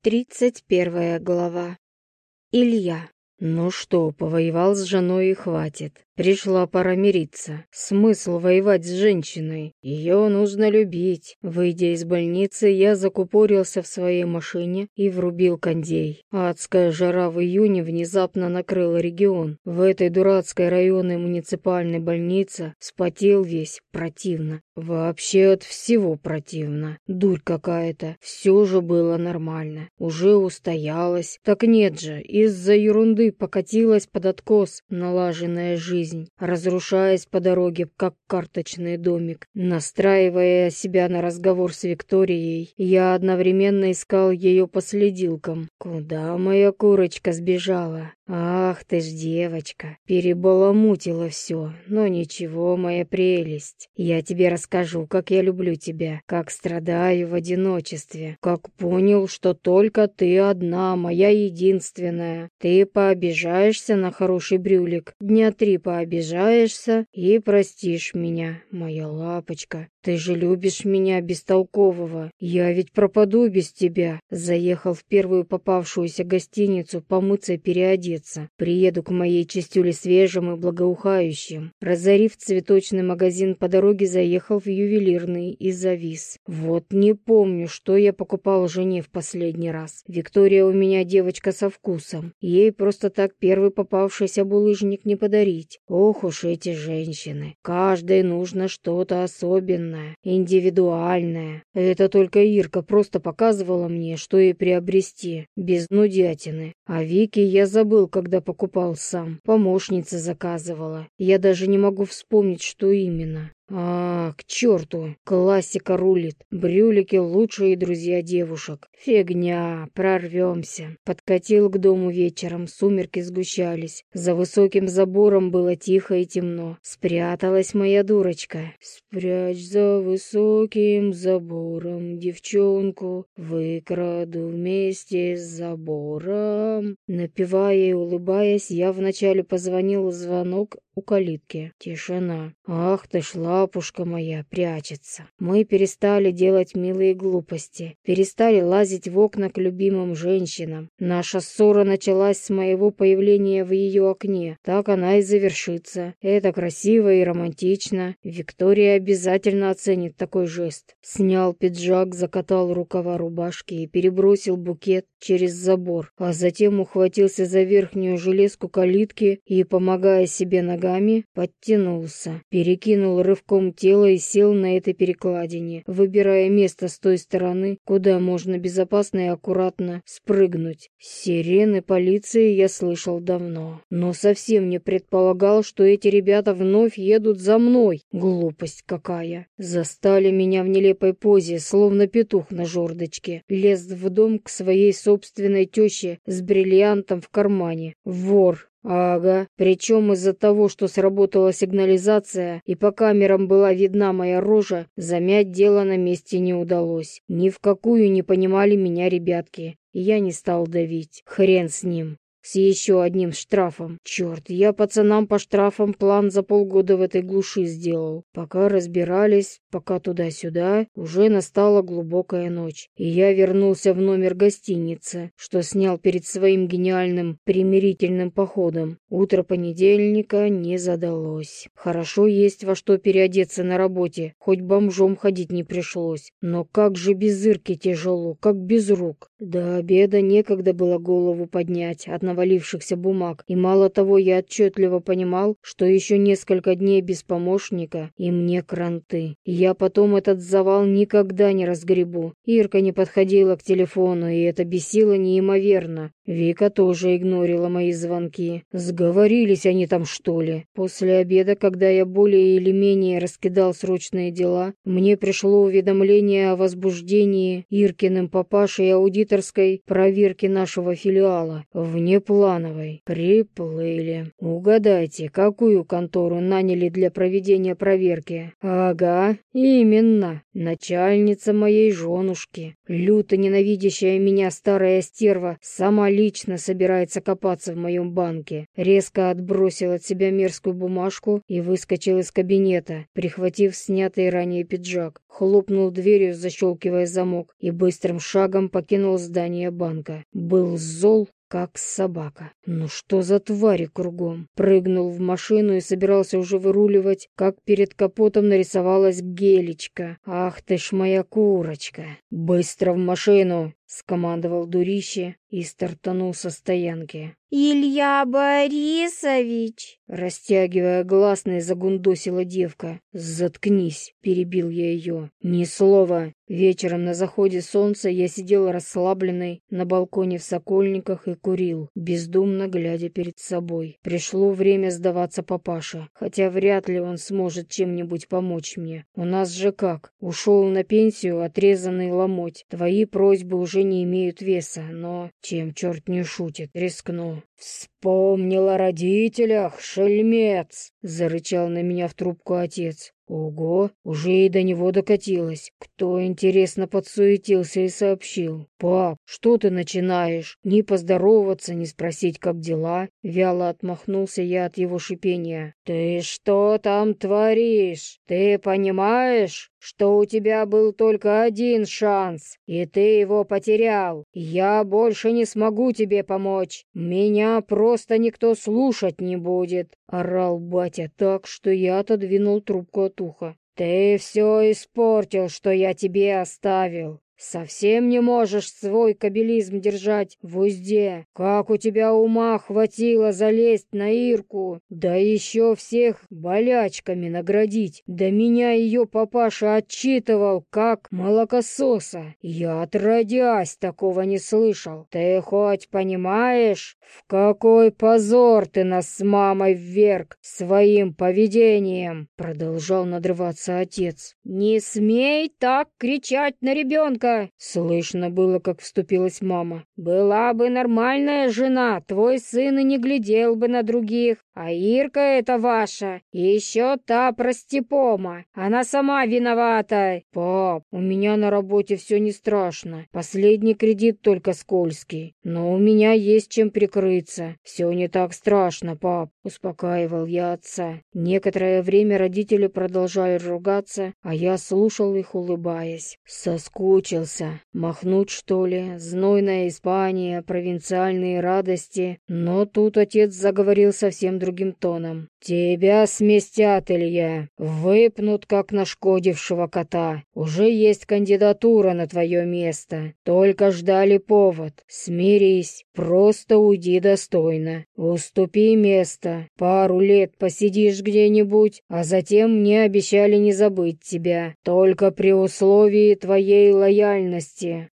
Тридцать первая глава. Илья. Ну что, повоевал с женой и хватит. Пришла пора мириться. Смысл воевать с женщиной? Ее нужно любить. Выйдя из больницы, я закупорился в своей машине и врубил кондей. Адская жара в июне внезапно накрыла регион. В этой дурацкой районной муниципальной больнице спотел весь противно. Вообще от всего противно. Дурь какая-то. Все же было нормально. Уже устоялась. Так нет же, из-за ерунды покатилась под откос налаженная жизнь жизнь, разрушаясь по дороге, как карточный домик. Настраивая себя на разговор с Викторией, я одновременно искал ее по следилкам. Куда моя курочка сбежала? Ах ты ж девочка, перебаламутила все, но ничего, моя прелесть. Я тебе расскажу, как я люблю тебя, как страдаю в одиночестве, как понял, что только ты одна, моя единственная. Ты пообижаешься на хороший брюлик, дня три по обижаешься и простишь меня, моя лапочка. Ты же любишь меня бестолкового. Я ведь пропаду без тебя. Заехал в первую попавшуюся гостиницу помыться и переодеться. Приеду к моей чистюле свежим и благоухающим. Разорив цветочный магазин по дороге, заехал в ювелирный и завис. Вот не помню, что я покупал жене в последний раз. Виктория у меня девочка со вкусом. Ей просто так первый попавшийся булыжник не подарить. Ох уж эти женщины. Каждой нужно что-то особенное особенное, индивидуальное. Это только Ирка просто показывала мне, что ей приобрести, без нудятины. А Вики я забыл, когда покупал сам. Помощница заказывала. Я даже не могу вспомнить, что именно. А, к черту, классика рулит. Брюлики лучшие друзья девушек. Фигня, прорвемся. Подкатил к дому вечером, сумерки сгущались. За высоким забором было тихо и темно. Спряталась моя дурочка. Спрячь за высоким забором девчонку, выкраду вместе с забором. Напивая и улыбаясь, я вначале позвонил звонок у калитки. Тишина. Ах ты ж лапушка моя, прячется. Мы перестали делать милые глупости. Перестали лазить в окна к любимым женщинам. Наша ссора началась с моего появления в ее окне. Так она и завершится. Это красиво и романтично. Виктория обязательно оценит такой жест. Снял пиджак, закатал рукава рубашки и перебросил букет через забор, а затем ухватился за верхнюю железку калитки и, помогая себе ногами, подтянулся, перекинул рывком тело и сел на этой перекладине, выбирая место с той стороны, куда можно безопасно и аккуратно спрыгнуть. Сирены полиции я слышал давно, но совсем не предполагал, что эти ребята вновь едут за мной. Глупость какая. Застали меня в нелепой позе, словно петух на жердочке. Лез в дом к своей собственной теще с бриллиантом в кармане. Вор, Ага, причем из-за того, что сработала сигнализация и по камерам была видна моя рожа, замять дело на месте не удалось. Ни в какую не понимали меня ребятки. И я не стал давить. Хрен с ним с еще одним штрафом. Черт, я пацанам по штрафам план за полгода в этой глуши сделал. Пока разбирались, пока туда-сюда, уже настала глубокая ночь. И я вернулся в номер гостиницы, что снял перед своим гениальным примирительным походом. Утро понедельника не задалось. Хорошо есть во что переодеться на работе, хоть бомжом ходить не пришлось. Но как же без Ирки тяжело, как без рук. До обеда некогда было голову поднять от навалившихся бумаг, и мало того, я отчетливо понимал, что еще несколько дней без помощника, и мне кранты. Я потом этот завал никогда не разгребу. Ирка не подходила к телефону, и это бесило неимоверно. Вика тоже игнорила мои звонки. Сговорились они там, что ли? После обеда, когда я более или менее раскидал срочные дела, мне пришло уведомление о возбуждении Иркиным папашей аудиторской проверки нашего филиала. Вне внеплановой. Приплыли. Угадайте, какую контору наняли для проведения проверки? Ага, именно. Начальница моей женушки. Люто ненавидящая меня старая стерва сама лично собирается копаться в моем банке. Резко отбросил от себя мерзкую бумажку и выскочил из кабинета, прихватив снятый ранее пиджак. Хлопнул дверью, защелкивая замок, и быстрым шагом покинул здание банка. Был зол, как собака. Ну что за твари кругом? Прыгнул в машину и собирался уже выруливать, как перед капотом нарисовалась гелечка. Ах ты ж моя курочка! Быстро в машину! Скомандовал дурище и стартанул со стоянки. «Илья Борисович!» Растягивая гласные, загундосила девка. «Заткнись!» — перебил я ее. «Ни слова!» Вечером на заходе солнца я сидел расслабленный на балконе в Сокольниках и курил, бездумно глядя перед собой. Пришло время сдаваться папаше, хотя вряд ли он сможет чем-нибудь помочь мне. У нас же как? Ушел на пенсию отрезанный ломоть. Твои просьбы уже не имеют веса, но чем черт не шутит, рискну. «Вспомнил о родителях, шельмец!» — зарычал на меня в трубку отец. Ого, уже и до него докатилось. Кто, интересно, подсуетился и сообщил. «Пап, что ты начинаешь? Ни поздороваться, ни спросить, как дела?» Вяло отмахнулся я от его шипения. «Ты что там творишь? Ты понимаешь, что у тебя был только один шанс, и ты его потерял? Я больше не смогу тебе помочь. Меня просто никто слушать не будет!» Орал батя так, что я отодвинул трубку от уха. «Ты все испортил, что я тебе оставил. Совсем не можешь свой кабелизм держать в узде. Как у тебя ума хватило залезть на Ирку, да еще всех болячками наградить. Да меня ее папаша отчитывал, как молокососа. Я отродясь такого не слышал. Ты хоть понимаешь, в какой позор ты нас с мамой вверг своим поведением? Продолжал надрываться отец. Не смей так кричать на ребенка Ирка!» Слышно было, как вступилась мама. «Была бы нормальная жена, твой сын и не глядел бы на других. А Ирка это ваша, и еще та простепома. Она сама виновата. Пап, у меня на работе все не страшно. Последний кредит только скользкий. Но у меня есть чем прикрыться. Все не так страшно, пап. Успокаивал я отца. Некоторое время родители продолжали ругаться, а я слушал их, улыбаясь. Соскучился. Махнуть, что ли? Знойная Испания, провинциальные радости. Но тут отец заговорил совсем другим тоном. «Тебя сместят, Илья. Выпнут, как нашкодившего кота. Уже есть кандидатура на твое место. Только ждали повод. Смирись. Просто уйди достойно. Уступи место. Пару лет посидишь где-нибудь, а затем мне обещали не забыть тебя. Только при условии твоей лояльности».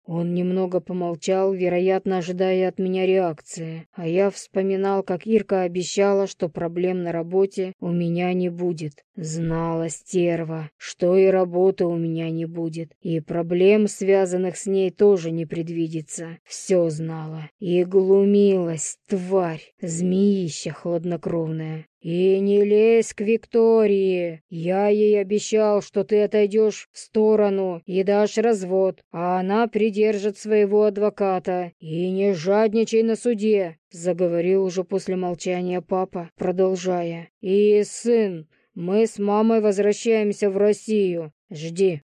Он немного помолчал, вероятно, ожидая от меня реакции. А я вспоминал, как Ирка обещала, что проблем на работе у меня не будет. Знала стерва, что и работы у меня не будет, и проблем, связанных с ней, тоже не предвидится. Все знала. И глумилась, тварь, змеища хладнокровная. «И не лезь к Виктории! Я ей обещал, что ты отойдешь в сторону и дашь развод, а она придержит своего адвоката. И не жадничай на суде!» — заговорил уже после молчания папа, продолжая. «И, сын, мы с мамой возвращаемся в Россию. Жди».